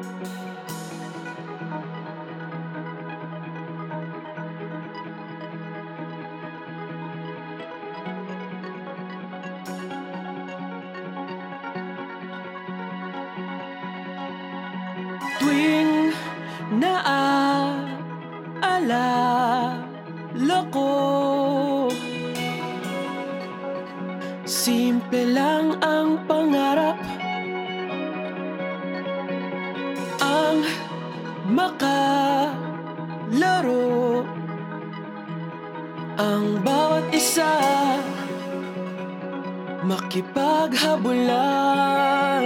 Tuwing naaalala ko Simple lang ang pangarap. Makalaro Ang bawat isa. Makipaghabulan